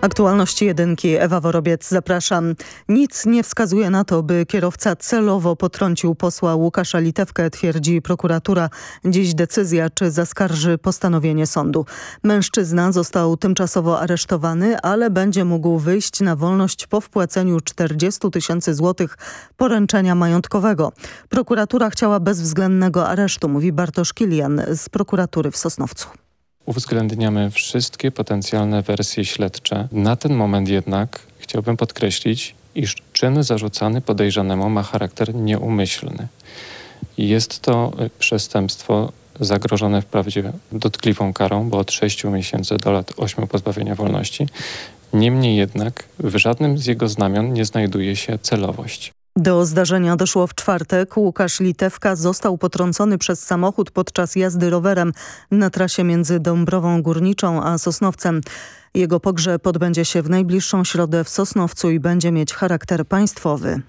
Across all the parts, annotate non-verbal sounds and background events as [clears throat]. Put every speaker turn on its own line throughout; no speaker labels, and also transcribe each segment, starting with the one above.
Aktualności jedynki. Ewa Worobiec, zapraszam. Nic nie wskazuje na to, by kierowca celowo potrącił posła Łukasza Litewkę, twierdzi prokuratura. Dziś decyzja, czy zaskarży postanowienie sądu. Mężczyzna został tymczasowo aresztowany, ale będzie mógł wyjść na wolność po wpłaceniu 40 tysięcy złotych poręczenia majątkowego. Prokuratura chciała bezwzględnego aresztu, mówi Bartosz Kilian z prokuratury w Sosnowcu.
Uwzględniamy wszystkie potencjalne wersje śledcze. Na ten moment jednak chciałbym podkreślić, iż czyn zarzucany podejrzanemu ma charakter nieumyślny. Jest to y, przestępstwo zagrożone wprawdzie dotkliwą karą, bo od 6 miesięcy do lat 8 pozbawienia wolności. Niemniej jednak w żadnym z jego znamion nie znajduje się celowość.
Do zdarzenia doszło w czwartek. Łukasz Litewka został potrącony przez samochód podczas jazdy rowerem na trasie między Dąbrową Górniczą a Sosnowcem. Jego pogrzeb odbędzie się w najbliższą środę w Sosnowcu i będzie mieć charakter państwowy.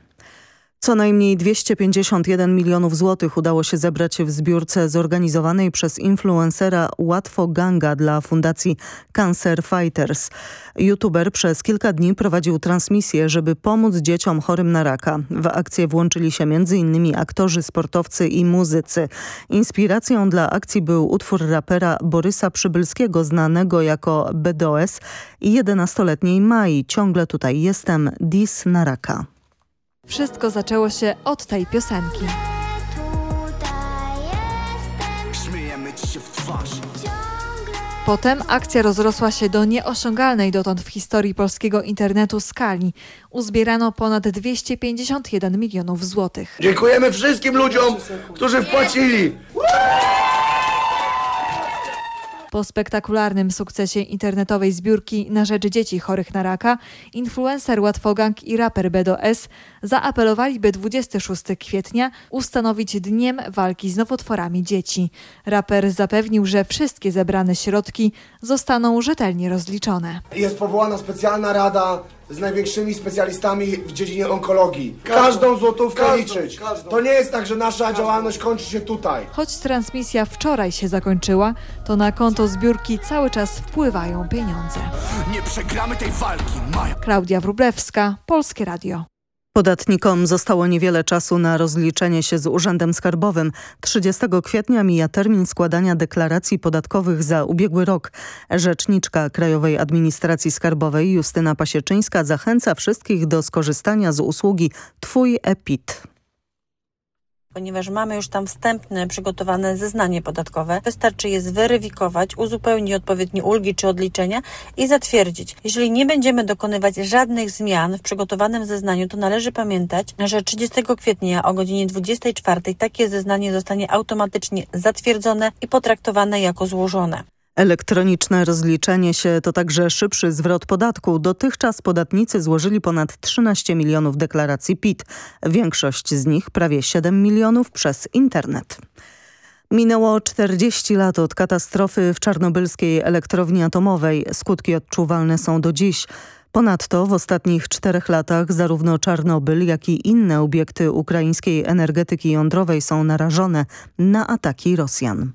Co najmniej 251 milionów złotych udało się zebrać w zbiórce zorganizowanej przez influencera Łatwo Ganga dla Fundacji Cancer Fighters. YouTuber przez kilka dni prowadził transmisję, żeby pomóc dzieciom chorym na raka. W akcję włączyli się m.in. aktorzy, sportowcy i muzycy. Inspiracją dla akcji był utwór rapera Borysa Przybylskiego, znanego jako BDOS i 11-letniej Mai. Ciągle tutaj jestem, dis na raka.
Wszystko zaczęło się od tej piosenki. Potem akcja rozrosła się do nieosiągalnej dotąd w historii polskiego internetu skali. Uzbierano ponad 251 milionów złotych.
Dziękujemy wszystkim ludziom, którzy wpłacili.
Po spektakularnym sukcesie internetowej zbiórki na rzecz dzieci chorych na raka, influencer Łatwogang i raper Bedo S zaapelowali, by 26 kwietnia ustanowić Dniem Walki z Nowotworami Dzieci. Raper zapewnił, że wszystkie zebrane środki zostaną rzetelnie rozliczone.
Jest powołana specjalna rada z największymi specjalistami w dziedzinie onkologii. Każdą złotówkę
każdą,
liczyć.
każdą.
To nie jest tak, że nasza działalność kończy się tutaj.
Choć transmisja wczoraj się zakończyła, to na konto zbiórki cały czas wpływają pieniądze.
Nie przegramy tej walki, Maja.
Klaudia Wróblewska, Polskie Radio.
Podatnikom zostało niewiele czasu na rozliczenie się z Urzędem Skarbowym. 30 kwietnia mija termin składania deklaracji podatkowych za ubiegły rok. Rzeczniczka Krajowej Administracji Skarbowej Justyna Pasieczyńska zachęca wszystkich do skorzystania z usługi Twój EPIT
ponieważ mamy już tam wstępne przygotowane zeznanie podatkowe. Wystarczy je zweryfikować, uzupełnić odpowiednie ulgi czy odliczenia i zatwierdzić. Jeżeli nie będziemy dokonywać żadnych zmian w przygotowanym zeznaniu, to należy pamiętać, że 30 kwietnia o godzinie 24 takie zeznanie zostanie automatycznie zatwierdzone i potraktowane jako złożone.
Elektroniczne rozliczenie się to także szybszy zwrot podatku. Dotychczas podatnicy złożyli ponad 13 milionów deklaracji PIT. Większość z nich, prawie 7 milionów, przez internet. Minęło 40 lat od katastrofy w czarnobylskiej elektrowni atomowej. Skutki odczuwalne są do dziś. Ponadto w ostatnich czterech latach zarówno Czarnobyl, jak i inne obiekty ukraińskiej energetyki jądrowej są narażone na ataki Rosjan.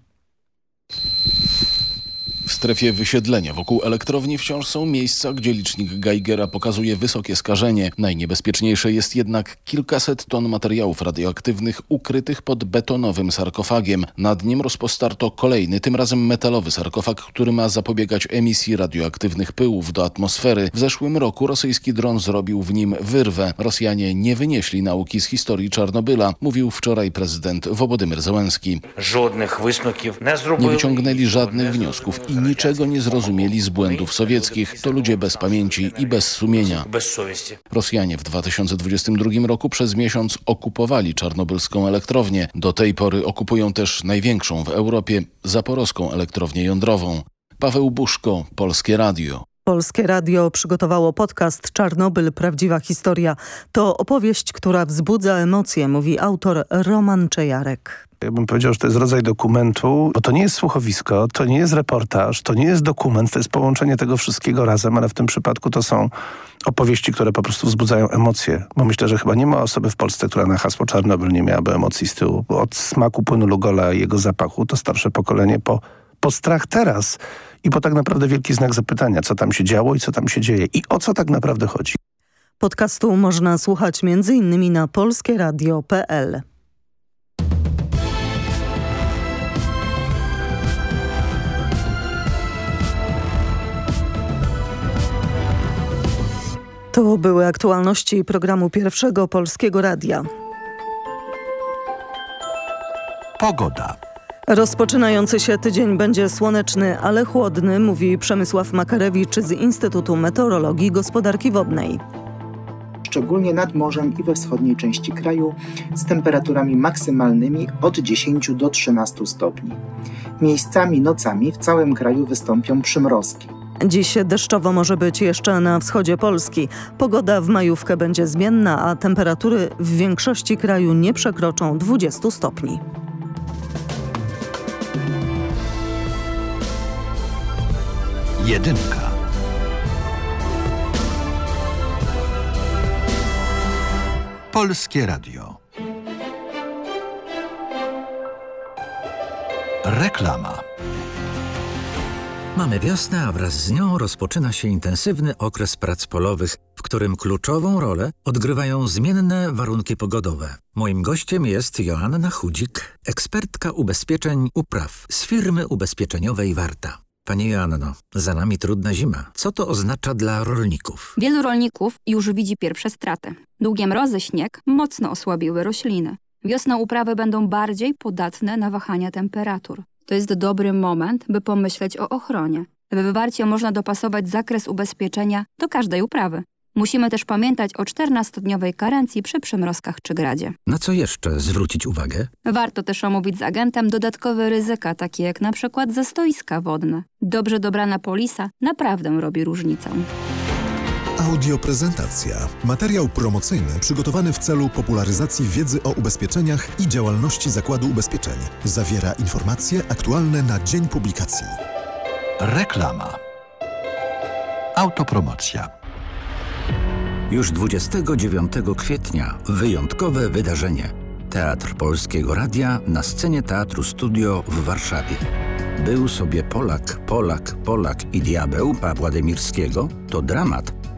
W strefie wysiedlenia wokół elektrowni wciąż są miejsca, gdzie licznik Geigera pokazuje wysokie skażenie. Najniebezpieczniejsze jest jednak kilkaset ton materiałów radioaktywnych ukrytych pod betonowym sarkofagiem. Nad nim rozpostarto kolejny, tym razem metalowy sarkofag, który ma zapobiegać emisji radioaktywnych pyłów do atmosfery. W zeszłym roku rosyjski dron zrobił w nim wyrwę. Rosjanie nie wynieśli nauki z historii Czarnobyla, mówił wczoraj prezydent Wobodymyr Zełenski. Nie wyciągnęli żadnych wniosków i niczego nie zrozumieli z błędów sowieckich. To ludzie bez pamięci i bez sumienia. Rosjanie w 2022 roku przez miesiąc okupowali czarnobylską elektrownię. Do tej pory okupują też największą w Europie zaporowską elektrownię jądrową. Paweł Buszko, Polskie Radio.
Polskie Radio przygotowało podcast Czarnobyl – Prawdziwa historia. To opowieść, która wzbudza emocje, mówi autor Roman Czejarek.
Ja bym powiedział, że to jest rodzaj dokumentu, bo to nie jest słuchowisko, to nie jest reportaż, to nie jest dokument, to jest połączenie tego wszystkiego razem, ale w tym przypadku to są opowieści, które po prostu wzbudzają emocje. Bo myślę, że chyba nie ma osoby w Polsce, która na hasło Czarnobyl nie miałaby emocji z tyłu. Bo od smaku płynu Lugola i jego zapachu to starsze pokolenie po, po strach teraz i po tak naprawdę wielki znak zapytania, co tam się działo i co tam się dzieje i o co tak naprawdę chodzi.
Podcastu można słuchać m.in. na polskieradio.pl. To były aktualności programu Pierwszego Polskiego Radia.
Pogoda.
Rozpoczynający się tydzień będzie słoneczny, ale chłodny, mówi Przemysław Makarewicz z Instytutu Meteorologii i Gospodarki Wodnej.
Szczególnie nad morzem i we wschodniej części kraju z temperaturami maksymalnymi od 10 do 13 stopni. Miejscami nocami w całym kraju wystąpią przymrozki.
Dziś deszczowo może być jeszcze na wschodzie Polski. Pogoda w majówkę będzie zmienna, a temperatury w większości kraju nie przekroczą 20 stopni.
Jedynka. Polskie Radio. Reklama.
Mamy wiosnę, a wraz z nią rozpoczyna się intensywny okres prac polowych, w którym kluczową rolę odgrywają zmienne warunki pogodowe. Moim gościem jest Joanna Chudzik, ekspertka ubezpieczeń upraw z firmy ubezpieczeniowej Warta. Pani Joanno, za nami trudna zima. Co to oznacza dla rolników?
Wielu rolników już widzi pierwsze straty. Długie mrozy, śnieg mocno osłabiły rośliny. Wiosną uprawy będą bardziej podatne na wahania temperatur. To jest dobry moment, by pomyśleć o ochronie. W wywarcie można dopasować zakres ubezpieczenia do każdej uprawy. Musimy też pamiętać o 14-dniowej karencji przy przymrozkach czy gradzie.
Na co jeszcze zwrócić uwagę?
Warto też omówić z agentem dodatkowe ryzyka, takie jak na przykład zastoiska wodne. Dobrze dobrana polisa naprawdę robi różnicę.
Audioprezentacja. Materiał promocyjny przygotowany w celu popularyzacji wiedzy o ubezpieczeniach i działalności Zakładu Ubezpieczeń. Zawiera informacje aktualne na dzień publikacji.
Reklama. Autopromocja.
Już 29 kwietnia wyjątkowe wydarzenie. Teatr Polskiego Radia na scenie Teatru Studio w Warszawie. Był sobie Polak, Polak, Polak i diabeł Pawła Demirskiego to dramat,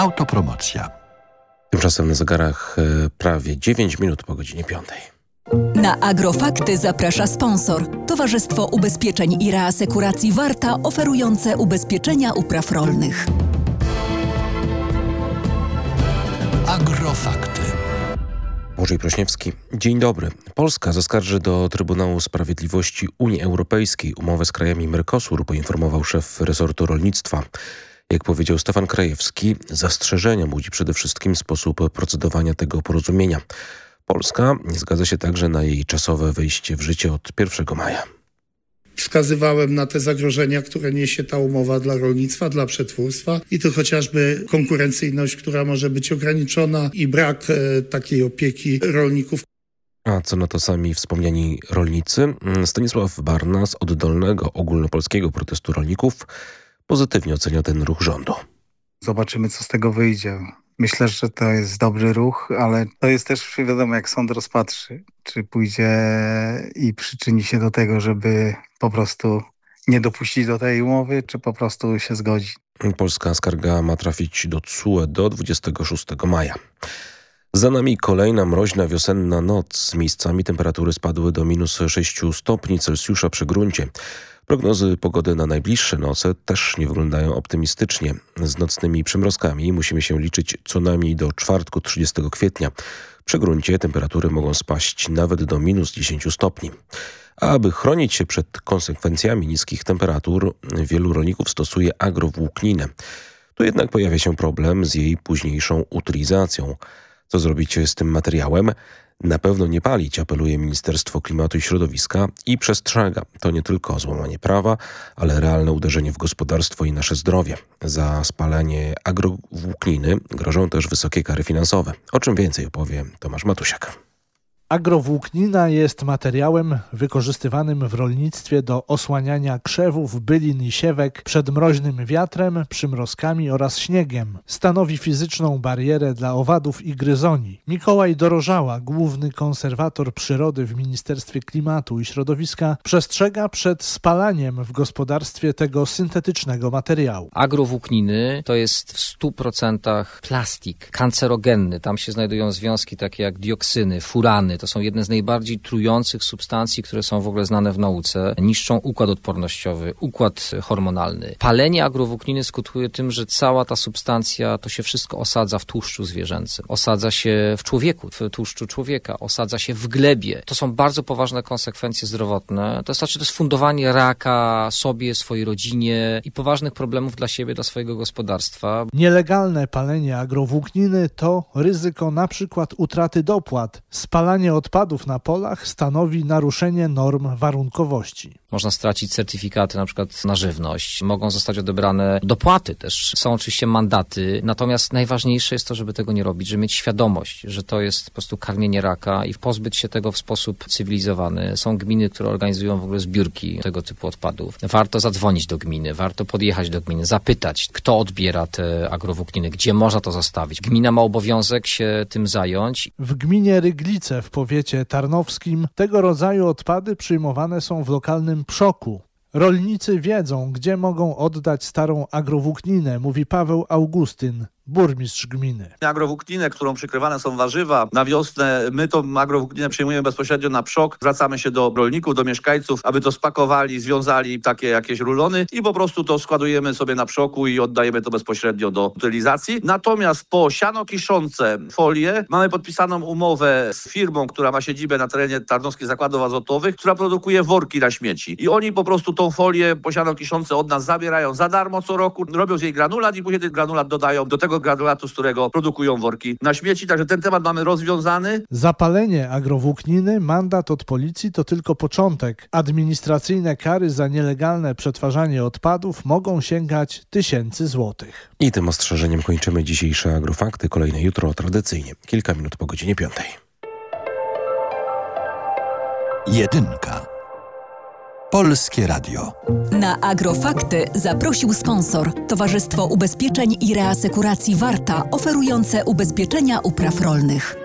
Autopromocja.
Tymczasem na zegarach e, prawie 9 minut po godzinie 5.
Na Agrofakty zaprasza sponsor. Towarzystwo Ubezpieczeń i Reasekuracji Warta oferujące ubezpieczenia upraw rolnych.
Agrofakty.
Łużej Prośniewski. Dzień dobry. Polska zaskarży do Trybunału Sprawiedliwości Unii Europejskiej umowę z krajami Mercosur, poinformował szef resortu rolnictwa. Jak powiedział Stefan Krajewski, zastrzeżenia budzi przede wszystkim sposób procedowania tego porozumienia. Polska nie zgadza się także na jej czasowe wejście w życie od 1 maja.
Wskazywałem na te zagrożenia, które niesie ta umowa dla rolnictwa, dla przetwórstwa i to chociażby konkurencyjność, która może być ograniczona i brak e, takiej opieki rolników.
A co na to sami wspomniani rolnicy? Stanisław Barna z oddolnego ogólnopolskiego protestu rolników pozytywnie ocenia ten ruch rządu.
Zobaczymy, co z tego wyjdzie. Myślę, że to jest dobry ruch, ale to jest też wiadomo, jak sąd rozpatrzy, czy pójdzie i przyczyni się do tego, żeby po prostu nie dopuścić do tej umowy, czy po prostu się zgodzi.
Polska skarga ma trafić do CUE do 26 maja. Za nami kolejna mroźna wiosenna noc. Z miejscami temperatury spadły do minus 6 stopni Celsjusza przy gruncie. Prognozy pogody na najbliższe noce też nie wyglądają optymistycznie. Z nocnymi przymrozkami musimy się liczyć co najmniej do czwartku 30 kwietnia. Przy gruncie temperatury mogą spaść nawet do minus 10 stopni. Aby chronić się przed konsekwencjami niskich temperatur, wielu rolników stosuje agrowłókninę. Tu jednak pojawia się problem z jej późniejszą utylizacją. Co zrobić z tym materiałem? Na pewno nie palić, apeluje Ministerstwo Klimatu i Środowiska i przestrzega. To nie tylko złamanie prawa, ale realne uderzenie w gospodarstwo i nasze zdrowie. Za spalanie agrowłókniny grożą też wysokie kary finansowe. O czym więcej opowie Tomasz Matusiak.
Agrowłóknina jest materiałem wykorzystywanym w rolnictwie do osłaniania krzewów, bylin i siewek przed mroźnym wiatrem, przymrozkami oraz śniegiem. Stanowi fizyczną barierę dla owadów i gryzoni. Mikołaj Dorożała, główny konserwator przyrody w Ministerstwie Klimatu i Środowiska, przestrzega przed spalaniem w gospodarstwie tego syntetycznego materiału.
Agrowłókniny to jest w 100% plastik kancerogenny. Tam się znajdują związki takie jak dioksyny, furany, to są jedne z najbardziej trujących substancji, które są w ogóle znane w nauce. Niszczą układ odpornościowy, układ hormonalny. Palenie agrowłókniny skutkuje tym, że cała ta substancja, to się wszystko osadza w tłuszczu zwierzęcym. Osadza się w człowieku, w tłuszczu człowieka. Osadza się w glebie. To są bardzo poważne konsekwencje zdrowotne. To znaczy, to jest fundowanie raka sobie, swojej rodzinie i poważnych problemów dla siebie, dla swojego gospodarstwa.
Nielegalne palenie agrowłókniny to ryzyko na przykład utraty dopłat, spalanie odpadów na polach stanowi naruszenie norm warunkowości.
Można stracić certyfikaty na przykład na żywność, mogą zostać odebrane dopłaty też. Są oczywiście mandaty, natomiast najważniejsze jest to, żeby tego nie robić, żeby mieć świadomość, że to jest po prostu karmienie raka i pozbyć się tego w sposób cywilizowany. Są gminy, które organizują w ogóle zbiórki tego typu odpadów. Warto zadzwonić do gminy, warto podjechać do gminy, zapytać, kto odbiera te agrowłókniny, gdzie można to zostawić. Gmina ma obowiązek się tym zająć.
W gminie Ryglice w powiecie tarnowskim tego rodzaju odpady przyjmowane są w lokalnym Przoku. Rolnicy wiedzą, gdzie mogą oddać starą agrowłókninę, mówi Paweł Augustyn, burmistrz gminy.
Agrowłókninę, którą przykrywane są warzywa, na wiosnę my tą agrowłókninę przyjmujemy bezpośrednio na przok. Zwracamy się do rolników, do mieszkańców, aby to spakowali, związali takie jakieś rulony i po prostu to składujemy sobie na przoku i oddajemy to bezpośrednio do utylizacji. Natomiast po siano kiszące folię mamy podpisaną umowę z firmą, która ma siedzibę na terenie Tarnowskich Zakładów Azotowych, która produkuje worki na śmieci. I oni po prostu tą folię po siano kiszące od nas zabierają za darmo co roku, robią z jej granulat i później ten granulat dodają do tego granulatu, z którego produkują worki na śmieci. Także ten temat mamy rozwiązany.
Zapalenie agrowłókniny, mandat od policji to tylko początek. Administracyjne kary za nielegalne przetwarzanie odpadów mogą sięgać tysięcy złotych.
I tym ostrzeżeniem kończymy dzisiejsze agrofakty. Kolejne jutro tradycyjnie. Kilka minut po godzinie piątej.
Jedynka. Polskie Radio.
Na Agrofakty zaprosił sponsor Towarzystwo Ubezpieczeń i Reasekuracji Warta, oferujące ubezpieczenia upraw rolnych.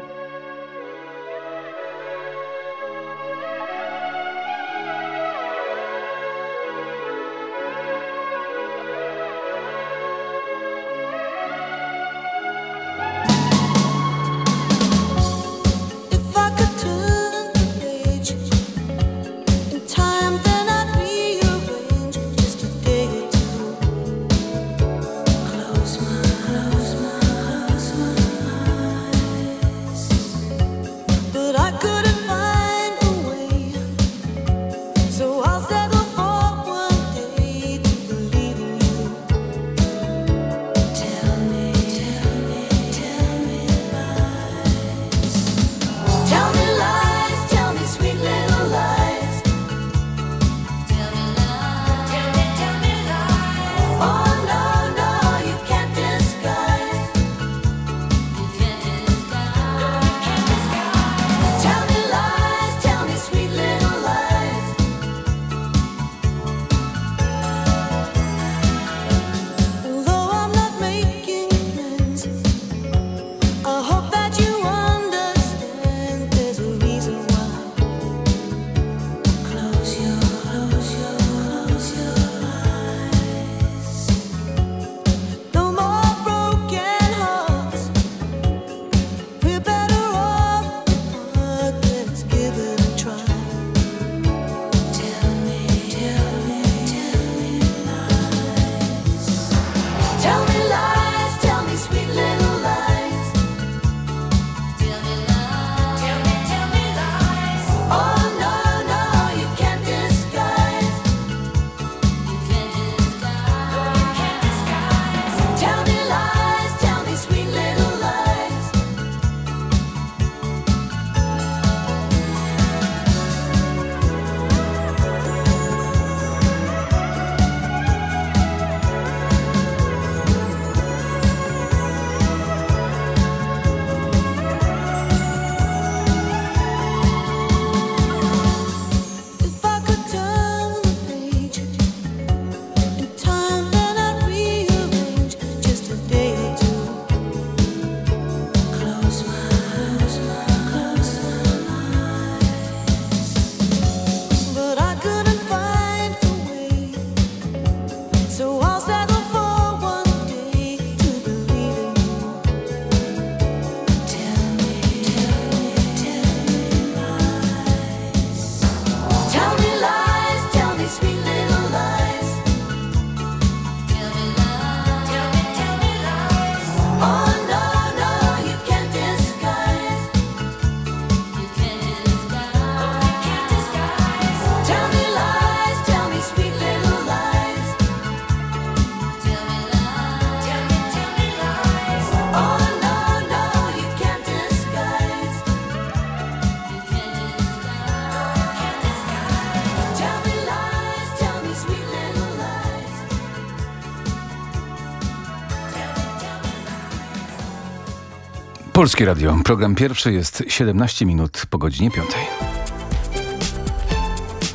Polskie Radio. Program pierwszy jest 17 minut po godzinie 5.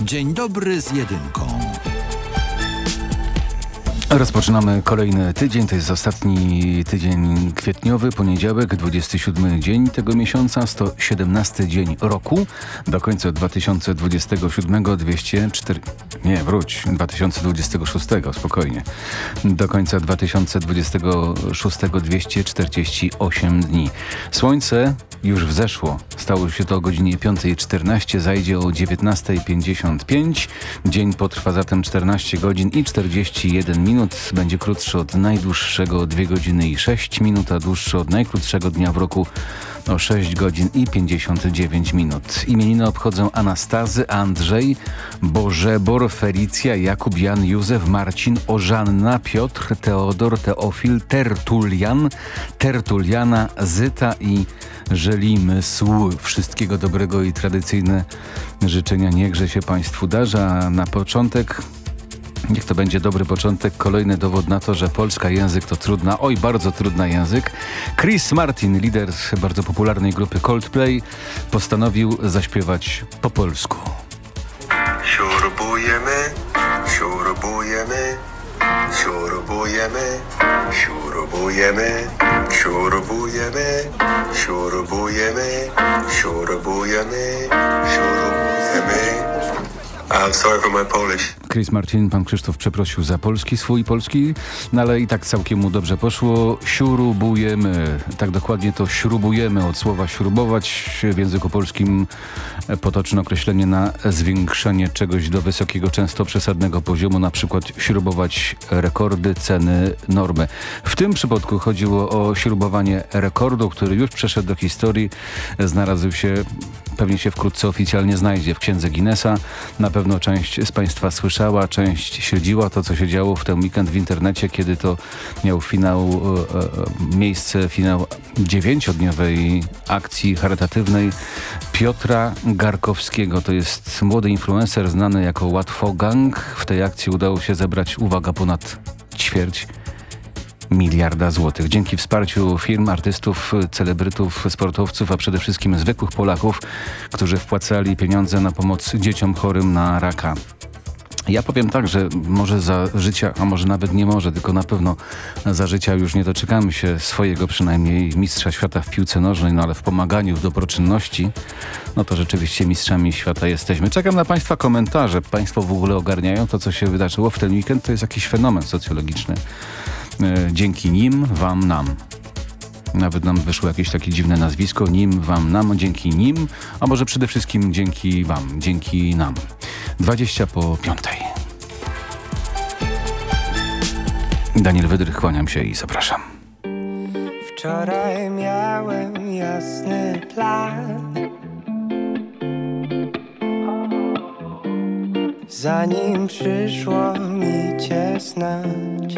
Dzień dobry z jedynką.
Rozpoczynamy kolejny tydzień, to jest ostatni tydzień kwietniowy, poniedziałek, 27 dzień tego miesiąca, 117 dzień roku. Do końca 2027 204... Nie, wróć, 2026, spokojnie. Do końca 2026 248 dni. Słońce już wzeszło. Stało się to o godzinie 5.14, zajdzie o 19.55. Dzień potrwa zatem 14 godzin i 41 minut minut będzie krótszy od najdłuższego 2 godziny i 6 minut, a dłuższy od najkrótszego dnia w roku o 6 godzin i 59 minut. Imieniny obchodzą Anastazy, Andrzej, Bożebor, Felicja, Jakub, Jan, Józef, Marcin, Ożanna, Piotr, Teodor, Teofil, Tertulian, Tertuliana, Zyta i Żelimysł. Wszystkiego dobrego i tradycyjne życzenia niechże się Państwu darza. Na początek Niech to będzie dobry początek, kolejny dowód na to, że polska język to trudna, oj bardzo trudna język. Chris Martin, lider bardzo popularnej grupy Coldplay, postanowił zaśpiewać po polsku.
Śrubujemy, śrubujemy, śrubujemy, śrubujemy, śrubujemy, śrubujemy, śrubujemy, śrubujemy. I'm sorry for my Polish.
Chris Martin, pan Krzysztof przeprosił za polski, swój polski, no ale i tak całkiem mu dobrze poszło. Śrubujemy, tak dokładnie to śrubujemy od słowa śrubować. W języku polskim potoczne określenie na zwiększenie czegoś do wysokiego, często przesadnego poziomu, na przykład śrubować rekordy, ceny, normy. W tym przypadku chodziło o śrubowanie rekordu, który już przeszedł do historii, znalazł się, pewnie się wkrótce oficjalnie znajdzie w księdze Guinnessa. Na pewno część z Państwa słyszała część śledziła to, co się działo w ten weekend w internecie, kiedy to miał finał, e, e, miejsce finał dziewięciodniowej akcji charytatywnej Piotra Garkowskiego. To jest młody influencer znany jako Łatwo Gang. W tej akcji udało się zebrać, uwaga, ponad ćwierć miliarda złotych. Dzięki wsparciu firm, artystów, celebrytów, sportowców, a przede wszystkim zwykłych Polaków, którzy wpłacali pieniądze na pomoc dzieciom chorym na raka. Ja powiem tak, że może za życia, a może nawet nie może, tylko na pewno za życia już nie doczekamy się swojego przynajmniej mistrza świata w piłce nożnej, no ale w pomaganiu w dobroczynności, no to rzeczywiście mistrzami świata jesteśmy. Czekam na Państwa komentarze. Państwo w ogóle ogarniają to, co się wydarzyło w ten weekend. To jest jakiś fenomen socjologiczny. E, dzięki nim, wam, nam. Nawet nam wyszło jakieś takie dziwne nazwisko. Nim, wam, nam, dzięki nim, a może przede wszystkim dzięki wam, dzięki nam. 20 po piątej. Daniel Wydrych, kłaniam się i zapraszam.
Wczoraj miałem jasny plan Zanim przyszło mi cię znać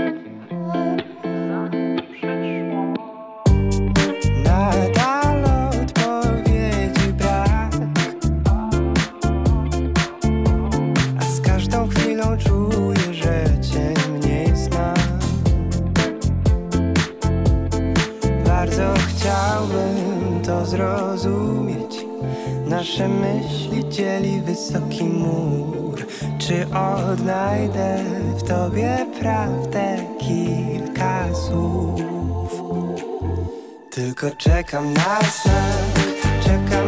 Nasze myśli dzieli wysoki mur. Czy odnajdę w tobie prawdę kilka słów. Tylko czekam na znak, czekam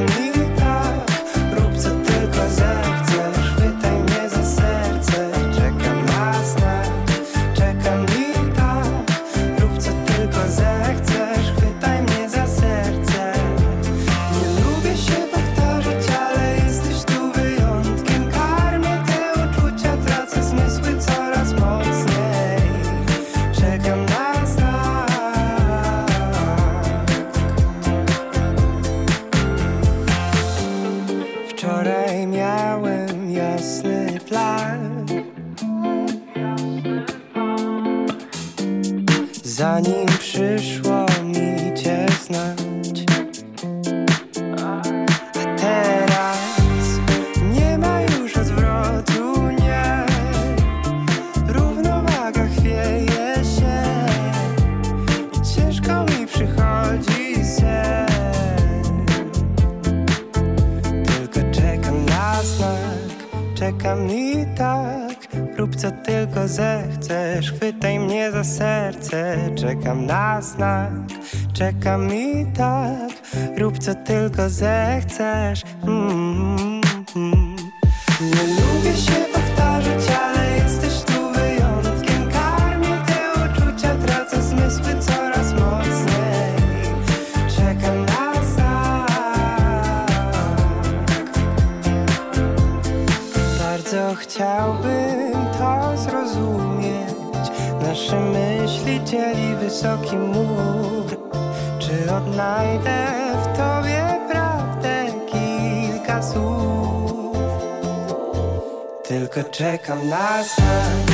co zechcesz. Mm -hmm. Nie lubię się powtarzać, ale jesteś tu wyjątkiem. Karmię te uczucia, tracę zmysły coraz mocniej. Czekam na znak. Bardzo chciałbym to zrozumieć. Nasze myśli dzieli wysoki mur. Czy odnajdę w tobie Tylko czekam na znak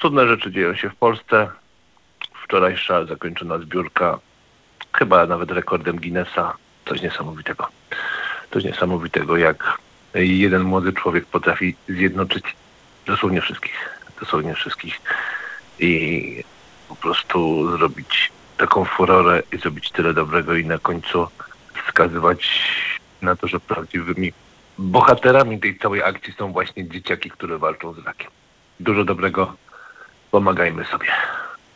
cudne rzeczy dzieją się w Polsce. Wczorajsza zakończona zbiórka, chyba nawet rekordem Guinnessa. Coś niesamowitego. Coś niesamowitego, jak jeden młody człowiek potrafi zjednoczyć dosłownie wszystkich. Dosłownie wszystkich. I po prostu zrobić taką furorę i zrobić tyle dobrego i na końcu wskazywać na to, że prawdziwymi bohaterami tej całej akcji są właśnie dzieciaki, które walczą z rakiem. Dużo dobrego. Pomagajmy sobie.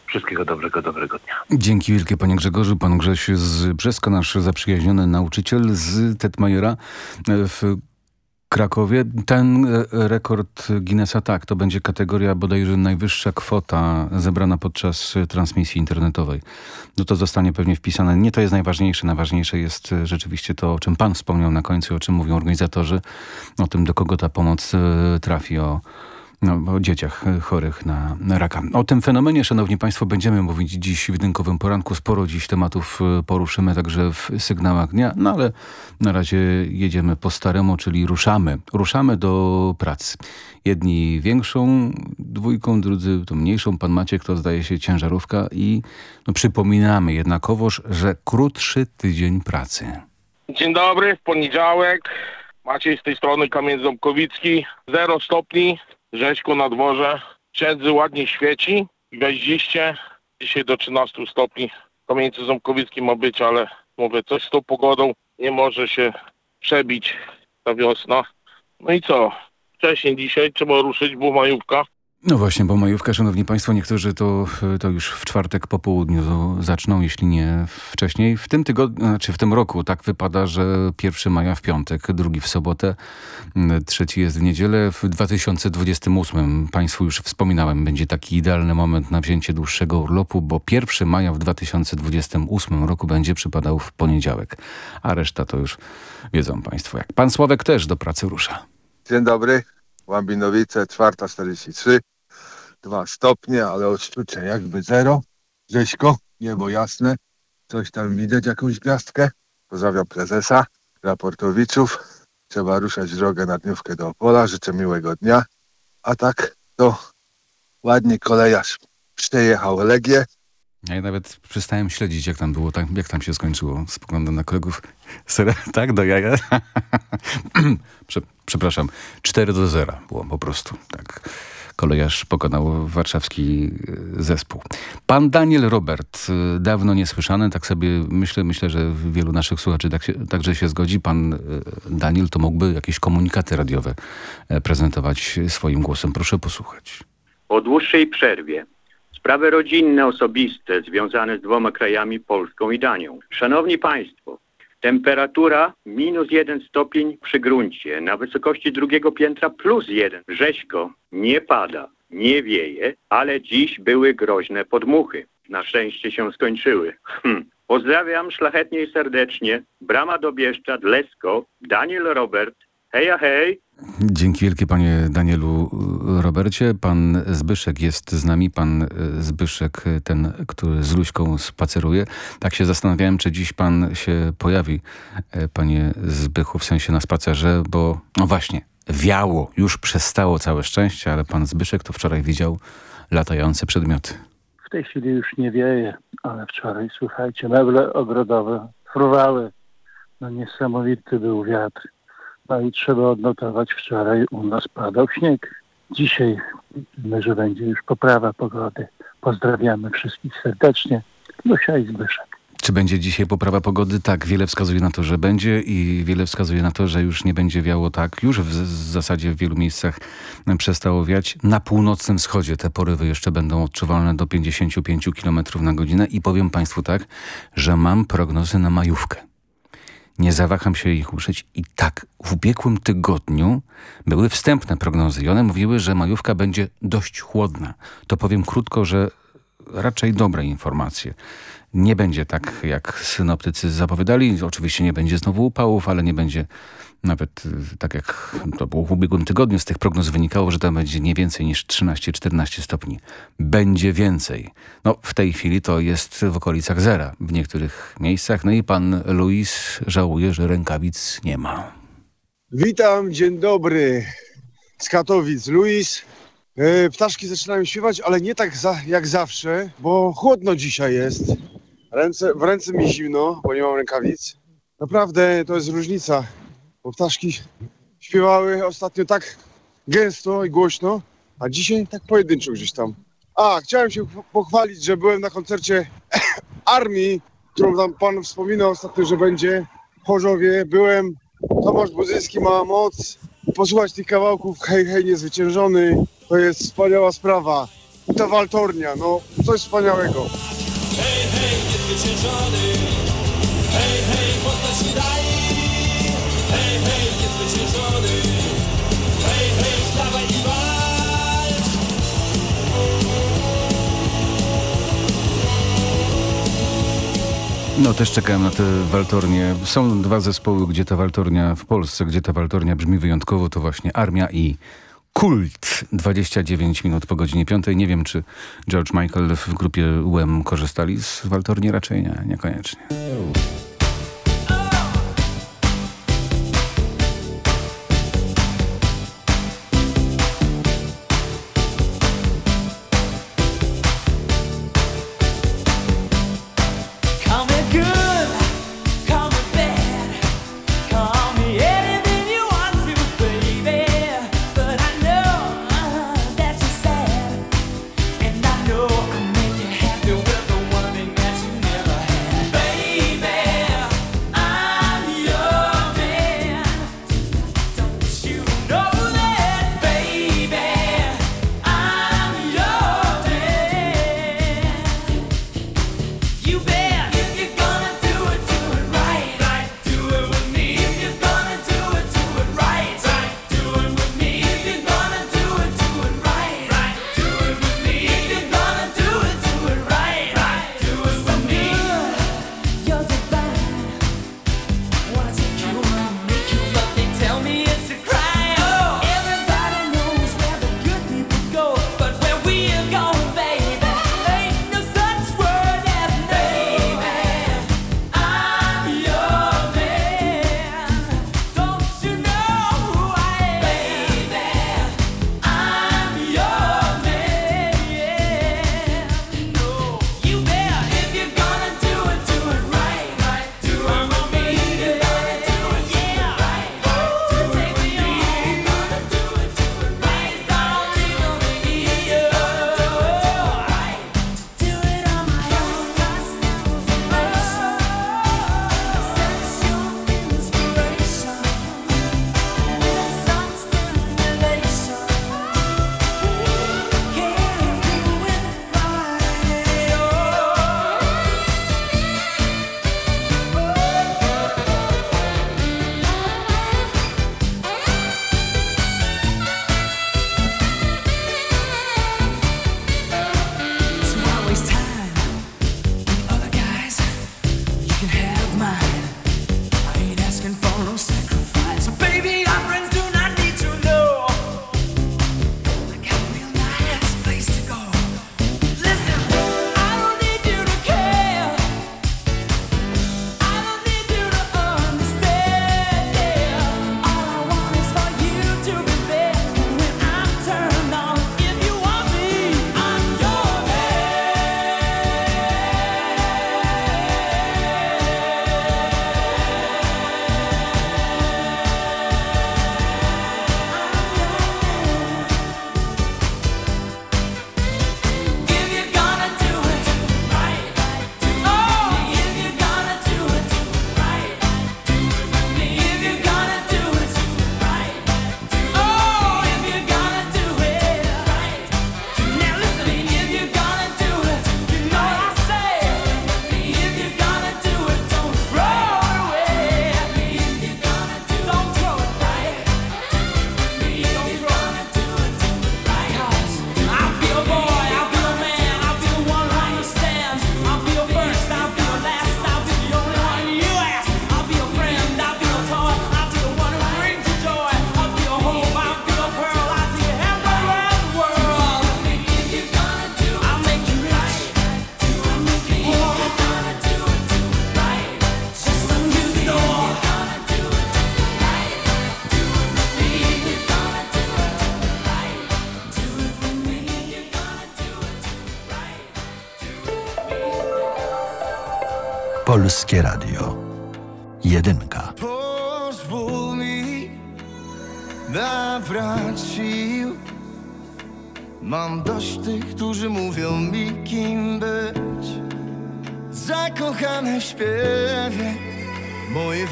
Wszystkiego dobrego, dobrego dnia.
Dzięki wielkie panie Grzegorzu. Pan Grześ z Brzeska, nasz zaprzyjaźniony nauczyciel z Tetmajera w Krakowie. Ten e, rekord Guinnessa, tak, to będzie kategoria bodajże najwyższa kwota zebrana podczas transmisji internetowej. No to zostanie pewnie wpisane. Nie to jest najważniejsze. Najważniejsze jest e, rzeczywiście to, o czym pan wspomniał na końcu, o czym mówią organizatorzy, o tym, do kogo ta pomoc e, trafi, o no, o dzieciach chorych na, na raka. O tym fenomenie, szanowni państwo, będziemy mówić dziś w Dynkowym Poranku. Sporo dziś tematów poruszymy także w sygnałach dnia, no ale na razie jedziemy po staremu, czyli ruszamy. Ruszamy do pracy. Jedni większą dwójką, drudzy to mniejszą. Pan Maciek to zdaje się ciężarówka i no, przypominamy jednakowoż, że krótszy tydzień pracy.
Dzień dobry, w poniedziałek. Maciej z tej strony Kamień Ząbkowicki. 0 stopni, rzeźko na dworze. Siedzy ładnie świeci, gwiaździście. Dzisiaj do 13 stopni. Kamieńcu Ząbkowickim ma być, ale mówię, coś z tą pogodą nie może się przebić ta wiosna. No i co? Wcześniej dzisiaj trzeba ruszyć, bo majówka.
No właśnie, bo majówka, szanowni państwo, niektórzy to, to już w czwartek po południu zaczną, jeśli nie wcześniej. W tym tygodniu, znaczy w tym roku tak wypada, że pierwszy maja w piątek, drugi w sobotę, trzeci jest w niedzielę. W 2028, państwu już wspominałem, będzie taki idealny moment na wzięcie dłuższego urlopu, bo pierwszy maja w 2028 roku będzie przypadał w poniedziałek. A reszta to już wiedzą państwo jak. Pan Sławek też do pracy rusza.
Dzień dobry. Łambinowice, 4.43. Dwa stopnie, ale odczucie jakby zero. Rzeźko, niebo jasne. Coś tam widać, jakąś gwiazdkę. Pozdrawiam prezesa, raportowiczów. Trzeba ruszać drogę na dniówkę do Opola. Życzę miłego dnia. A tak to ładnie kolejarz przejechał Legię.
Ja nawet przestałem śledzić, jak tam było, tak, jak tam się skończyło. Spoglądam na kolegów. Ser, tak, do jaja? [clears throat] Prze, przepraszam. 4 do 0 było po prostu. Tak. Kolejarz pokonał warszawski zespół. Pan Daniel Robert, dawno niesłyszany, tak sobie myślę, myślę, że wielu naszych słuchaczy tak się, także się zgodzi. Pan Daniel to mógłby jakieś komunikaty radiowe prezentować swoim głosem. Proszę posłuchać.
Po dłuższej przerwie Sprawy rodzinne, osobiste, związane z dwoma krajami, Polską i Danią. Szanowni Państwo, temperatura minus jeden stopień przy gruncie, na wysokości drugiego piętra plus jeden. Rzeźko nie pada, nie wieje, ale dziś były groźne podmuchy. Na szczęście się skończyły. Hm. Pozdrawiam szlachetnie i serdecznie. Brama do Bieszczad, Lesko, Daniel Robert. Heja hej!
Dzięki wielkie panie Danielu. Robercie. Pan Zbyszek jest z nami. Pan Zbyszek, ten, który z Luśką spaceruje. Tak się zastanawiałem, czy dziś pan się pojawi, panie Zbychu, w sensie na spacerze, bo no właśnie, wiało, już przestało całe szczęście, ale pan Zbyszek to wczoraj widział latające przedmioty.
W tej chwili już nie wieje, ale wczoraj, słuchajcie, meble ogrodowe fruwały. No niesamowity był wiatr. No i trzeba odnotować, wczoraj u nas padał śnieg. Dzisiaj widzimy, że będzie już poprawa pogody. Pozdrawiamy wszystkich serdecznie. Lusia i Zbyszek.
Czy będzie dzisiaj poprawa pogody? Tak, wiele wskazuje na to, że będzie i wiele wskazuje na to, że już nie będzie wiało tak. Już w, zasadzie w wielu miejscach przestało wiać. Na północnym wschodzie te porywy jeszcze będą odczuwalne do 55 km na godzinę i powiem Państwu tak, że mam prognozy na majówkę. Nie zawaham się ich użyć i tak w ubiegłym tygodniu były wstępne prognozy i one mówiły, że majówka będzie dość chłodna. To powiem krótko, że raczej dobre informacje. Nie będzie tak, jak synoptycy zapowiadali. Oczywiście nie będzie znowu upałów, ale nie będzie nawet y, tak jak to było w ubiegłym tygodniu. Z tych prognoz wynikało, że tam będzie nie więcej niż 13-14 stopni. Będzie więcej. No w tej chwili to jest w okolicach zera w niektórych miejscach. No i pan Luis żałuje, że rękawic nie ma.
Witam, dzień dobry z Katowic. Luis. E, ptaszki zaczynają śpiewać, ale nie tak za, jak zawsze, bo chłodno dzisiaj jest. Ręce, w ręce mi zimno, bo nie mam rękawic. Naprawdę to jest różnica, bo ptaszki śpiewały ostatnio tak gęsto i głośno, a dzisiaj tak pojedynczo gdzieś tam. A, chciałem się pochwalić, że byłem na koncercie [coughs] Armii, którą tam pan wspominał ostatnio, że będzie w Chorzowie. Byłem, Tomasz Budzyński ma moc. Posłuchać tych kawałków, hej, hej, niezwyciężony, to jest wspaniała sprawa. I ta waltornia, no coś wspaniałego. Hej, hej, niezwyciężony Hej, hej, postać mi daj hej, Hej,
No też czekałem na te waltornie. Są dwa zespoły, gdzie ta waltornia w Polsce, gdzie ta waltornia brzmi wyjątkowo, to właśnie Armia i Kult 29 minut po godzinie 5. Nie wiem, czy George Michael w grupie UM korzystali z waltorni, raczej nie, niekoniecznie.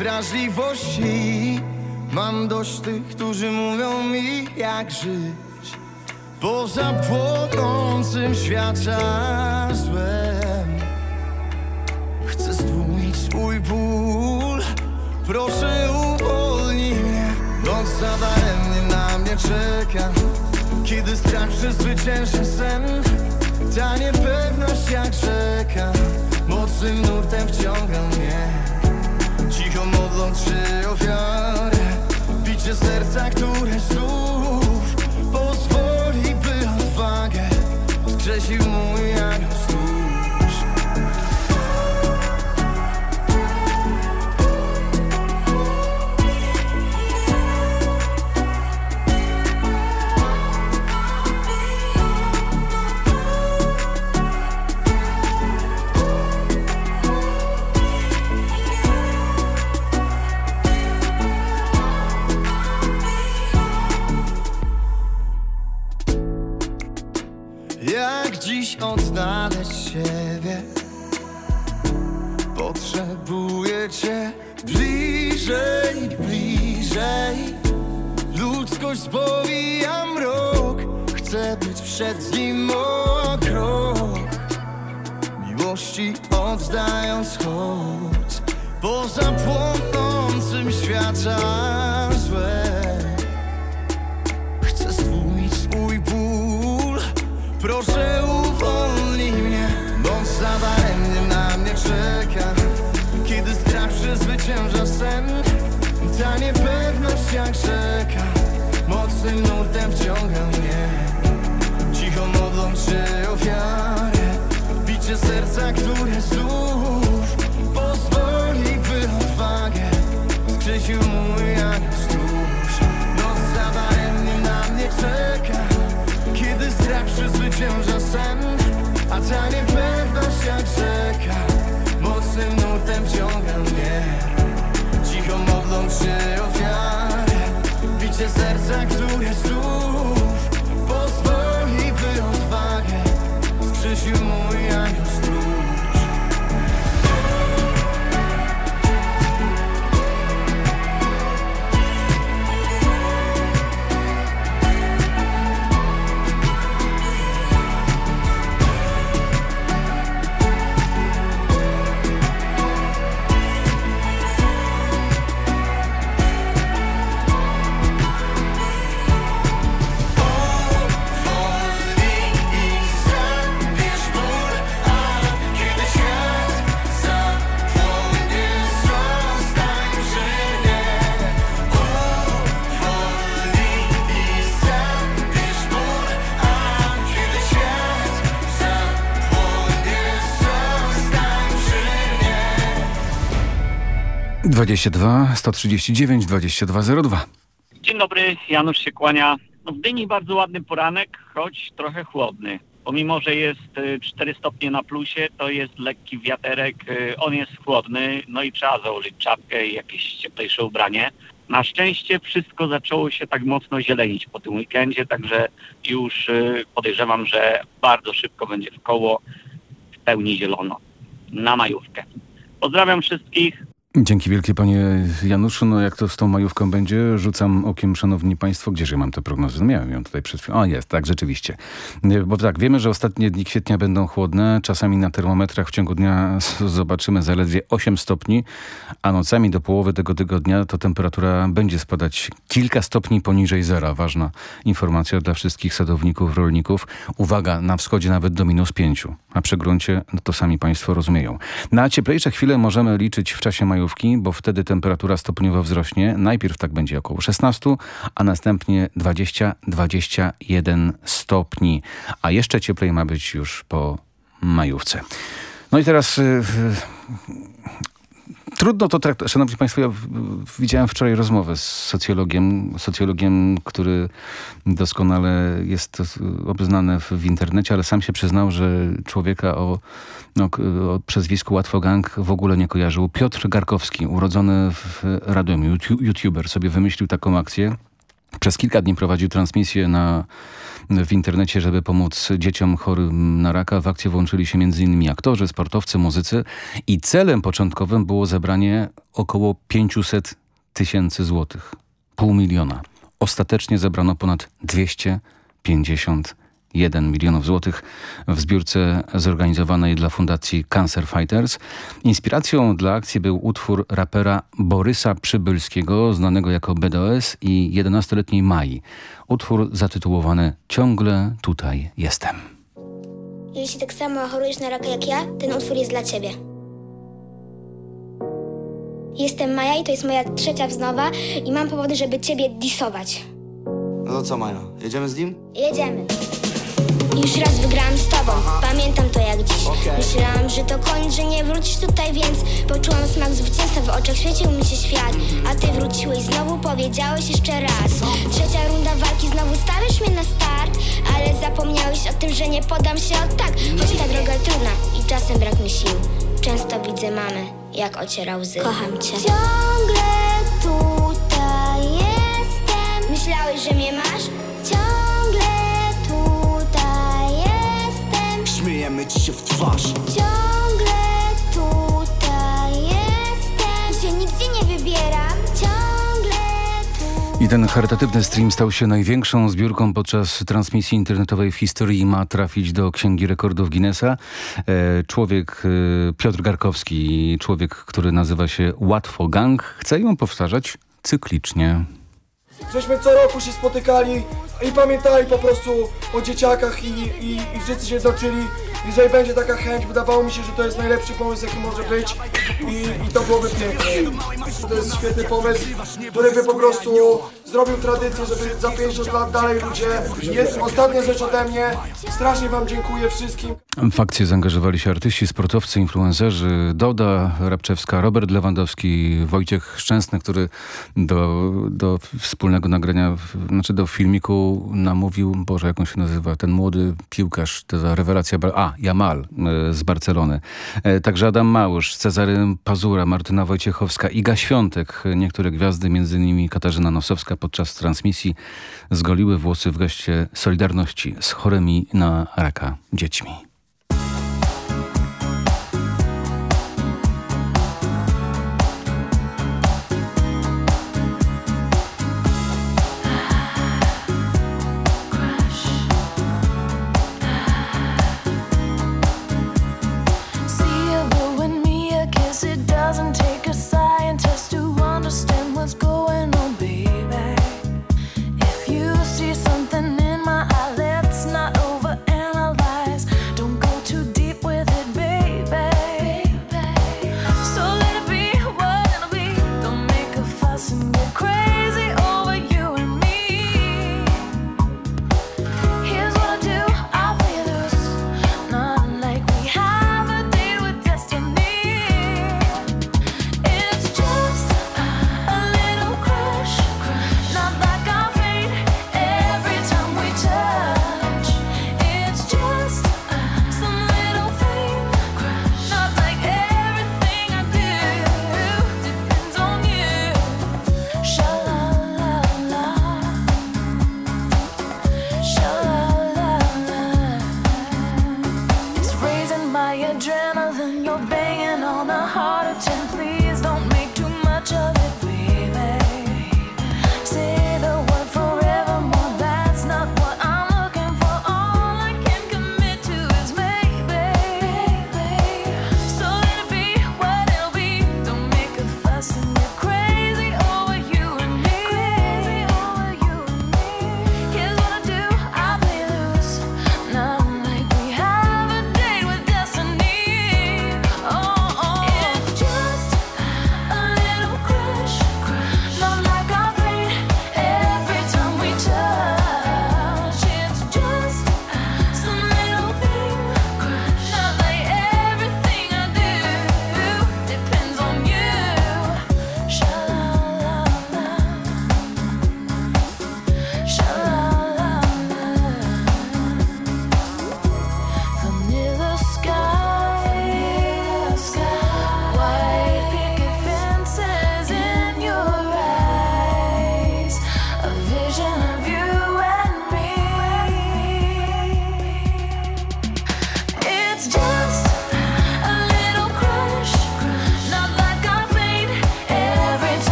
Wrażliwości. Mam dość tych, którzy mówią mi jak żyć. Poza płonącym światłem Chcę stłumić swój ból. Proszę uwolnij mnie. Noc za daremnie na mnie czeka. Kiedy strach przezwycięża sen Ta niepewność jak rzeka. Mocnym nurtem wciąga mnie Cicho modląc się ofiarę Bicie serca, które znów Pozwoli, by odwagę Skrzesił mój anioł Spowija mrok Chcę być przed nim o krok. Miłości oddając hołd Poza płonącym świata złem Chcę stłumić swój ból Proszę uwolnij mnie. Bądź zadaremnie na mnie czeka. Kiedy strach przezwycięża sen Ta niepewność jak rzeka Mocnym nurtem wciąga mnie. Cicho modląc się ofiarę Bicie serca, które znów Pozwoli, by odwagę Skrzesił mój anioł stróż Noc zadaremnie na mnie czeka. Kiedy strach przezwycięża sen A ta niepewność jak rzeka Mocnym nurtem wciąga mnie. Cicho modląc się ofiarę Bicie serca, które
22 139 2202.
Dzień dobry, Janusz się kłania. No, w Dyni bardzo ładny poranek, choć trochę chłodny. Pomimo, że jest y, 4 stopnie na plusie, to jest lekki wiaterek, y, on jest chłodny, no i trzeba założyć czapkę i jakieś cieplejsze ubranie. Na szczęście wszystko zaczęło się tak mocno zielenić po tym weekendzie, także już y, podejrzewam, że bardzo szybko będzie w koło w pełni zielono na majówkę. Pozdrawiam wszystkich,
Dzięki wielkie panie Januszu. No jak to z tą majówką będzie? Rzucam okiem, szanowni państwo, gdzież ja mam te prognozy? No miałem ją tutaj przed chwilą. O jest, tak, rzeczywiście. Bo tak, wiemy, że ostatnie dni kwietnia będą chłodne. Czasami na termometrach w ciągu dnia zobaczymy zaledwie 8 stopni, a nocami do połowy tego tygodnia to temperatura będzie spadać kilka stopni poniżej zera. Ważna informacja dla wszystkich sadowników, rolników. Uwaga, na wschodzie nawet do minus 5, a przy gruncie no to sami państwo rozumieją. Na cieplejsze chwile możemy liczyć w czasie majówki majówki, bo wtedy temperatura stopniowo wzrośnie. Najpierw tak będzie około 16, a następnie 20-21 stopni. A jeszcze cieplej ma być już po majówce. No i teraz... Yy, Trudno to traktować. Szanowni Państwo, ja widziałem wczoraj rozmowę z socjologiem, socjologiem, który doskonale jest obeznany w, w internecie, ale sam się przyznał, że człowieka o, no, o przezwisku Łatwogang w ogóle nie kojarzył. Piotr Garkowski, urodzony w Radomiu, youtuber, sobie wymyślił taką akcję. Przez kilka dni prowadził transmisję na w internecie, żeby pomóc dzieciom chorym na raka. W akcję włączyli się m.in. aktorzy, sportowcy, muzycy i celem początkowym było zebranie około 500 tysięcy złotych. Pół miliona. Ostatecznie zebrano ponad 250 1 milionów złotych w zbiórce zorganizowanej dla fundacji Cancer Fighters. Inspiracją dla akcji był utwór rapera Borysa Przybylskiego, znanego jako BDOS i 11-letniej Mai. Utwór zatytułowany Ciągle tutaj jestem.
Jeśli tak samo chorujesz na raka jak ja, ten utwór jest dla ciebie. Jestem Maja i to jest moja trzecia wznowa i mam powody, żeby ciebie disować.
No to co, Maja? Jedziemy z nim?
Jedziemy. Już raz wygrałam z tobą, pamiętam to jak dziś. Myślałam, że to koniec, że nie wrócisz tutaj, więc Poczułam smak zwycięstwa, w oczach świecił mi się świat. A ty wróciłeś znowu, powiedziałeś jeszcze raz. Trzecia runda walki, znowu stawiasz mnie na start. Ale zapomniałeś o tym, że nie podam się od tak. Choć ta droga trudna i czasem brak mi sił. Często widzę mamy, jak ociera łzy Kocham cię. Ciągle tutaj jestem. Myślałeś, że mnie masz?
Się w twarz
Ciągle tutaj jestem Się nigdzie nie wybieram Ciągle
I ten charytatywny stream stał się największą zbiórką podczas transmisji internetowej w historii i ma trafić do Księgi Rekordów Guinnessa. E, człowiek e, Piotr Garkowski, człowiek, który nazywa się Łatwo Gang, chce ją powtarzać cyklicznie.
Żeśmy co roku się spotykali i pamiętali po prostu o dzieciakach i, i, i wszyscy się złączyli. Jeżeli będzie taka chęć, wydawało mi się, że to jest najlepszy pomysł, jaki może być i, i to byłoby piękne. To jest świetny pomysł, który by po prostu zrobił tradycję, żeby za 50 lat dalej ludzie... Jest ostatnia rzecz ode mnie. Strasznie wam dziękuję wszystkim.
W akcję zaangażowali się artyści, sportowcy, influencerzy, Doda Rabczewska, Robert Lewandowski, Wojciech Szczęsny, który do, do wspólnego nagrania, znaczy do filmiku namówił, Boże, jak on się nazywa, ten młody piłkarz, ta rewelacja, a, Jamal e, z Barcelony. E, także Adam Małysz, Cezary Pazura, Martyna Wojciechowska, Iga Świątek, niektóre gwiazdy, między innymi Katarzyna Nosowska podczas transmisji zgoliły włosy w geście Solidarności z chorymi na raka dziećmi.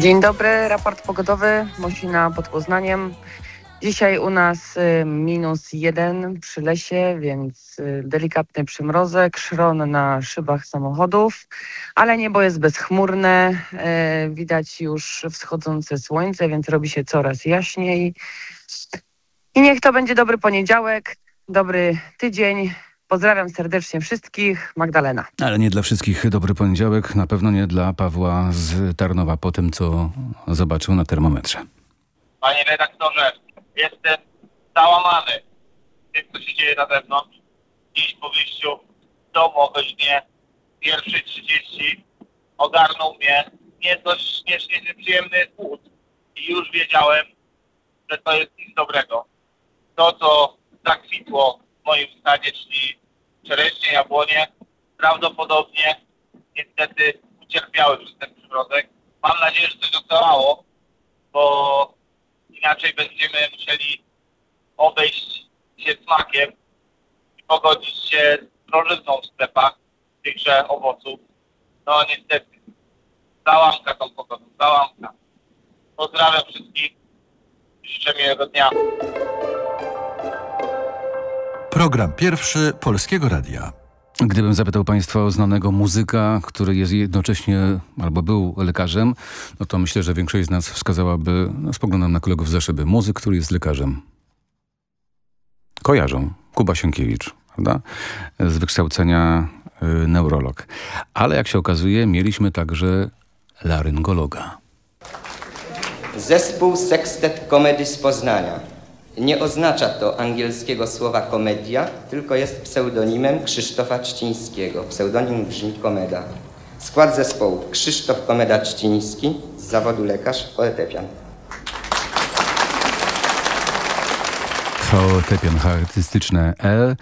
Dzień dobry, raport pogodowy, Mosina pod Poznaniem. Dzisiaj u nas y, minus jeden przy lesie, więc y, delikatny przymrozek, szron na szybach samochodów, ale niebo jest bezchmurne, y, widać już wschodzące słońce, więc robi się coraz jaśniej. I niech to będzie dobry poniedziałek, dobry tydzień. Pozdrawiam serdecznie wszystkich. Magdalena.
Ale nie dla wszystkich dobry poniedziałek, na pewno nie dla Pawła z Tarnowa po tym, co zobaczył na termometrze.
Panie redaktorze, jestem załamany tym, co się dzieje na zewnątrz. Dziś po wyjściu z domu o godzinie 1.30 ogarnął mnie nieco śmiesznie nieprzyjemny głód. I już wiedziałem, że to jest nic dobrego. To, co zakwitło w moim stanie, czyli czereśnie, jabłonie, prawdopodobnie niestety ucierpiały przez ten przymrozek. Mam nadzieję, że to docełało, bo inaczej będziemy musieli obejść się smakiem i pogodzić się z drożyzną w sklepach tychże owoców. No niestety, załamka tą pogodą, załamka. Pozdrawiam wszystkich, życzę miłego dnia.
Program pierwszy Polskiego Radia.
Gdybym zapytał Państwa o znanego muzyka, który jest jednocześnie albo był lekarzem, no to myślę, że większość z nas wskazałaby, no, spoglądam na kolegów za szyby, muzyk, który jest lekarzem. Kojarzą. Kuba Sienkiewicz, prawda? Z wykształcenia y, neurolog. Ale jak się okazuje, mieliśmy także laryngologa.
Zespół Sextet Komedy z Poznania. Nie oznacza to angielskiego słowa komedia, tylko jest pseudonimem Krzysztofa Czcińskiego. Pseudonim brzmi Komeda. Skład zespołu Krzysztof Komeda Czciński z zawodu lekarz, fortepian.
Fortepian charakterystyczne E.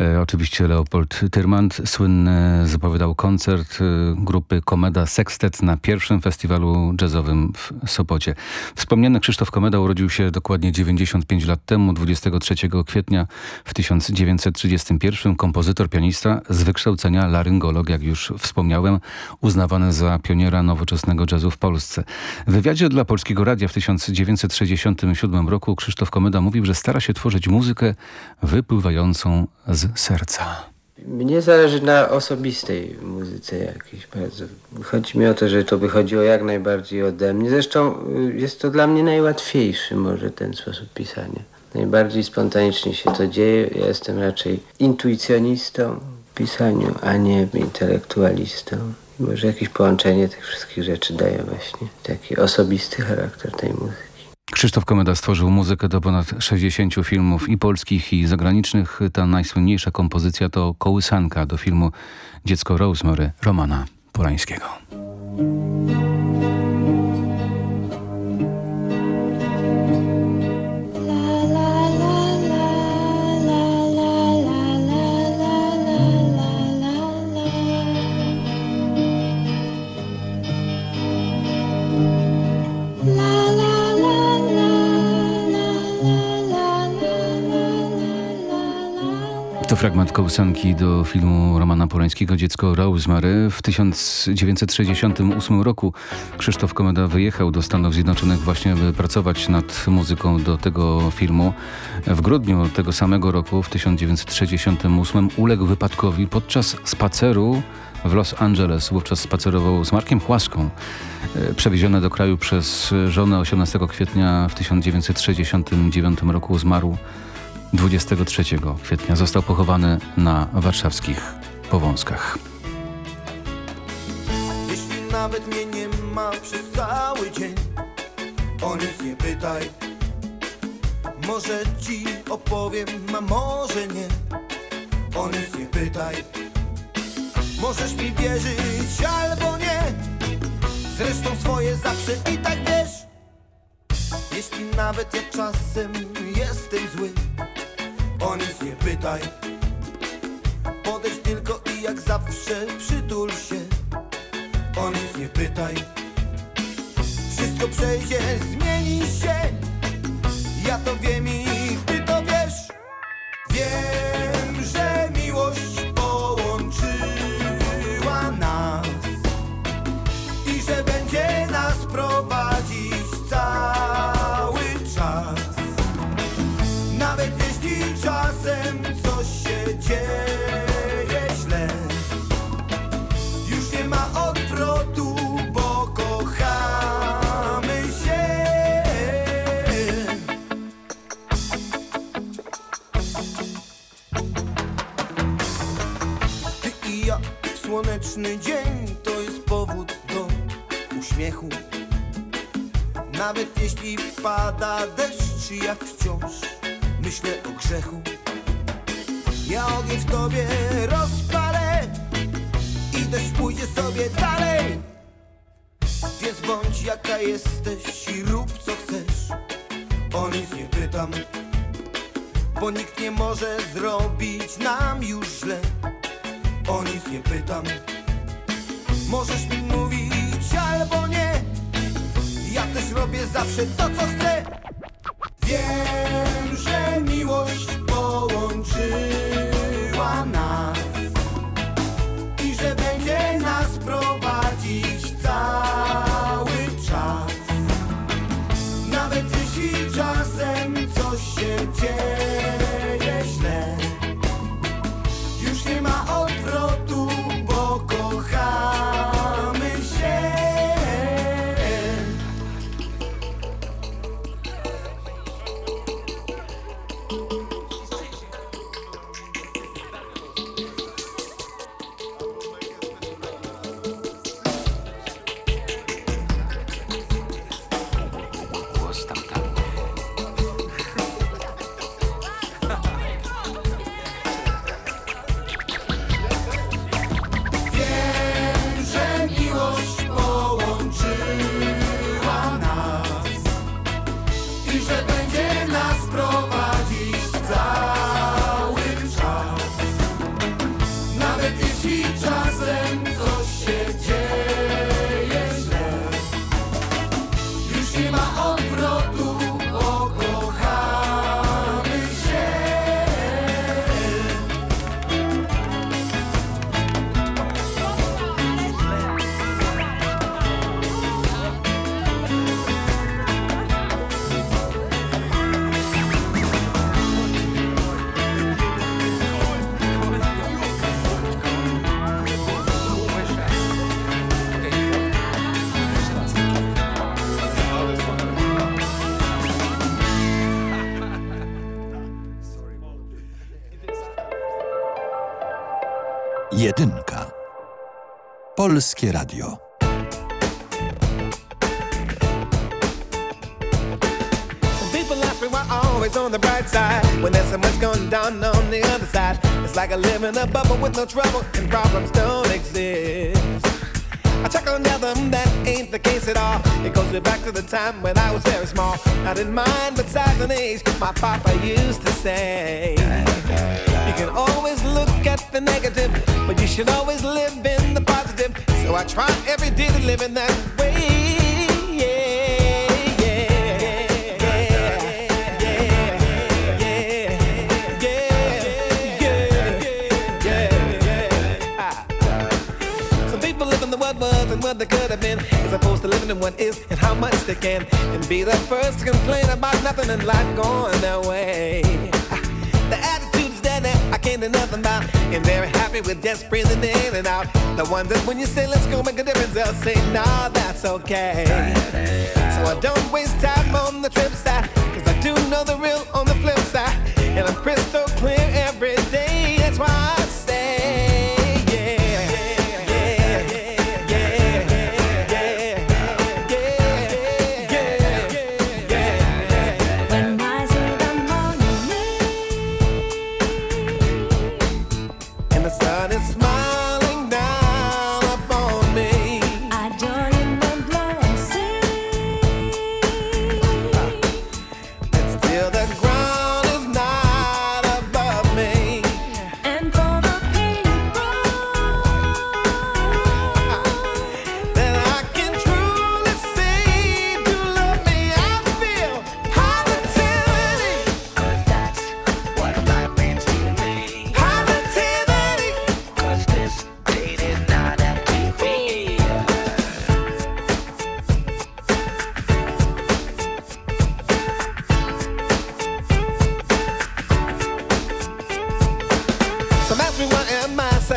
e. Oczywiście Leopold Tyrmand słynny zapowiadał koncert e, grupy Komeda Sextet na pierwszym festiwalu jazzowym w Sopocie. Wspomniany Krzysztof Komeda urodził się dokładnie 95 lat temu, 23 kwietnia w 1931. Kompozytor, pianista z wykształcenia laryngolog, jak już wspomniałem, uznawany za pioniera nowoczesnego jazzu w Polsce. W wywiadzie dla Polskiego Radia w 1967 roku Krzysztof Komeda mówił, że stara się tworzyć muzykę wypływającą z serca.
Mnie zależy na osobistej muzyce jakiejś bardzo. Chodzi mi o to, że to wychodziło jak najbardziej ode mnie. Zresztą y, jest to dla mnie najłatwiejszy może ten sposób pisania. Najbardziej spontanicznie się to dzieje. Ja jestem raczej intuicjonistą w pisaniu, a nie intelektualistą. Może jakieś połączenie tych wszystkich rzeczy daje właśnie taki osobisty charakter tej muzyki.
Krzysztof Komeda stworzył muzykę do ponad 60 filmów i polskich i zagranicznych. Ta najsłynniejsza kompozycja to kołysanka do filmu Dziecko Rosemary Romana Polańskiego. Fragment kołysanki do filmu Romana Polańskiego Dziecko Rosemary. W 1968 roku Krzysztof Komeda wyjechał do Stanów Zjednoczonych właśnie, by pracować nad muzyką do tego filmu. W grudniu tego samego roku, w 1968 uległ wypadkowi podczas spaceru w Los Angeles. Wówczas spacerował z Markiem Chłaską. E, przewieziony do kraju przez żonę 18 kwietnia w 1969 roku zmarł 23 kwietnia został pochowany na warszawskich Powązkach.
Jeśli nawet mnie nie ma przez cały dzień, o nic nie pytaj. Może ci opowiem, a może nie, o nic nie pytaj. Możesz mi wierzyć albo nie, zresztą swoje zawsze i tak wiesz. Jeśli nawet ja czasem jestem zły, o nic nie pytaj. Podejdź tylko i jak zawsze przytul się. O nic nie pytaj. Wszystko przejdzie, zmieni się. Ja to wiem i
Nawet jeśli pada deszcz, jak wciąż myślę o grzechu. Ja ogień w tobie rozpalę i deszcz pójdzie sobie dalej. Więc bądź jaka jesteś i rób co chcesz. O nic nie pytam, bo nikt nie może zrobić nam już źle. O nic nie pytam. Możesz mi mówić albo nie. Też robię zawsze to, co chcę. Wiem, że miłość połączyła
Polskie Radio.
Me always on the bright side when there's so much going down on the other side. It's like I live in a bubble with no trouble and problems don't exist. I check on the other, that ain't the case at all. It goes way back to the time when I was very small. I didn't mind, but size and age, my papa used to say. You can always look at the negative, but you should always live in the positive. So I try every day to live in that way. Yeah, yeah, Some people live in the what was and what they could have been, as opposed to living in what is and how much they can, and be the first to complain about nothing in life going their way. Can't do nothing about, and they're happy with just breathing in and out. The ones that when you say let's go make a difference, they'll say nah, that's okay. So I don't waste time on the trip side, cause I do know the real on the flip side, and I'm crystal clear every day. That's why I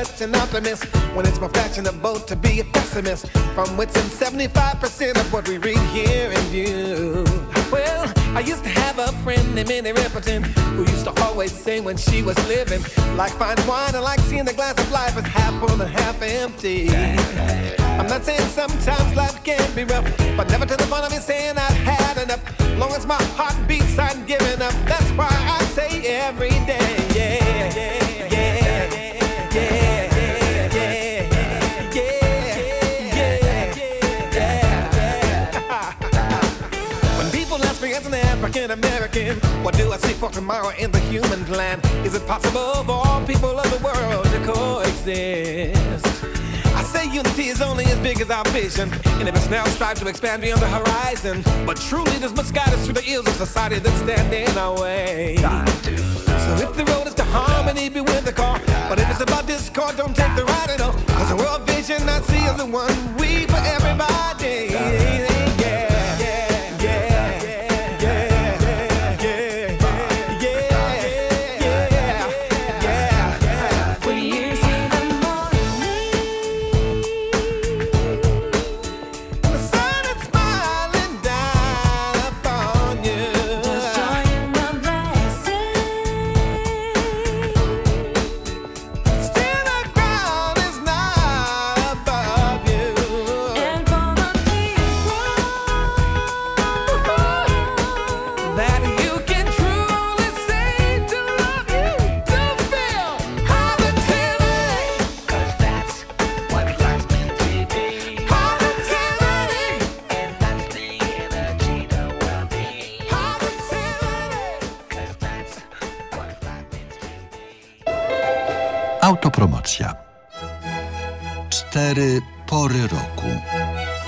such an optimist when it's more fashionable to be a pessimist from within 75% of what we read, hear, and view. Well, I used to have a friend named Minnie Riperton who used to always say when she was living, like fine wine, I like seeing the glass of life as half full and half empty. I'm not saying sometimes life can be rough, but never to the point of me saying I've had enough. Long as my heart beats, I'm giving up. That's why I say every day, yeah, yeah, yeah, American, what do I see for tomorrow in the human plan? Is it possible for all people of the world to coexist? I say unity is only as big as our vision, and if it's now strive to expand beyond the horizon. But truly, this must guide us through the ills of society that stand in our way. So if the road is to harmony, be with the car. But if it's about discord, don't take the ride at all. Cause the world vision I see is the one we for everybody.
Cztery pory roku.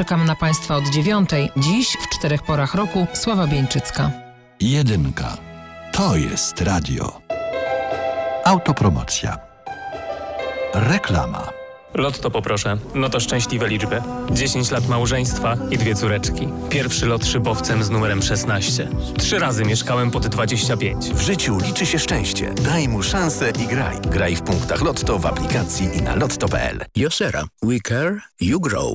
Czekam na Państwa od dziewiątej. Dziś w czterech porach roku Sława Bieńczycka.
Jedynka. To jest radio. Autopromocja. Reklama.
Lotto poproszę. No to szczęśliwe liczby. 10 lat małżeństwa i dwie córeczki. Pierwszy lot szybowcem z numerem 16. Trzy razy mieszkałem pod 25.
W życiu liczy się szczęście. Daj mu szansę i graj. Graj w punktach Lotto w aplikacji i na lotto.pl.
Josera. We care, you grow.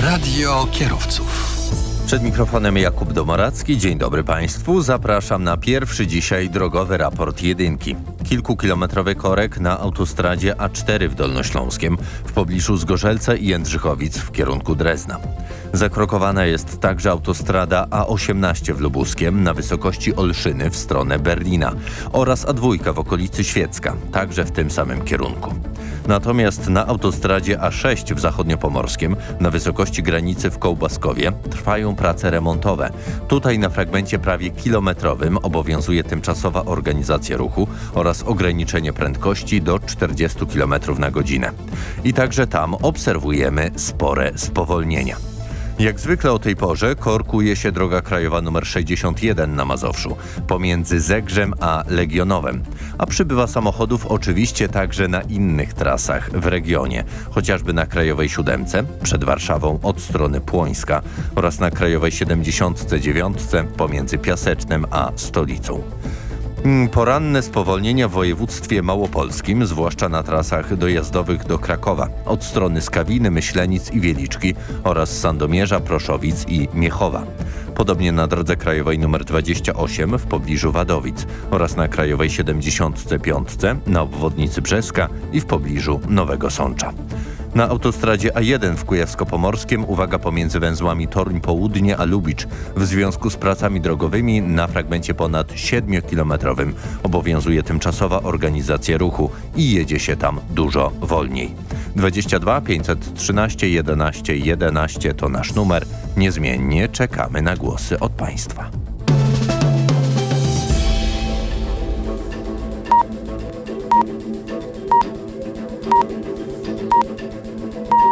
Radio kierowców.
Przed mikrofonem Jakub Domoracki. Dzień dobry Państwu. Zapraszam na pierwszy dzisiaj drogowy raport jedynki. Kilkukilometrowy korek na autostradzie A4 w Dolnośląskiem w pobliżu Zgorzelca i Jędrzychowic w kierunku Drezna. Zakrokowana jest także autostrada A18 w Lubuskiem na wysokości Olszyny w stronę Berlina oraz A2 w okolicy Świecka, także w tym samym kierunku. Natomiast na autostradzie A6 w Zachodniopomorskiem na wysokości granicy w Kołbaskowie trwają prace remontowe. Tutaj na fragmencie prawie kilometrowym obowiązuje tymczasowa organizacja ruchu oraz ograniczenie prędkości do 40 km na godzinę. I także tam obserwujemy spore spowolnienia. Jak zwykle o tej porze korkuje się droga krajowa nr 61 na Mazowszu, pomiędzy Zegrzem a Legionowem. A przybywa samochodów oczywiście także na innych trasach w regionie, chociażby na Krajowej Siódemce przed Warszawą od strony Płońska oraz na Krajowej 79 pomiędzy Piasecznem a Stolicą. Mm, Poranne spowolnienia w województwie małopolskim, zwłaszcza na trasach dojazdowych do Krakowa, od strony Skawiny, Myślenic i Wieliczki oraz Sandomierza, Proszowic i Miechowa. Podobnie na drodze krajowej nr 28 w pobliżu Wadowic oraz na krajowej 75 na obwodnicy Brzeska i w pobliżu Nowego Sącza. Na autostradzie A1 w Kujawsko-Pomorskiem uwaga pomiędzy węzłami Toruń Południe a Lubicz. W związku z pracami drogowymi na fragmencie ponad 7-kilometrowym obowiązuje tymczasowa organizacja ruchu i jedzie się tam dużo wolniej. 22 513 11 11 to nasz numer. Niezmiennie czekamy na głosy od Państwa.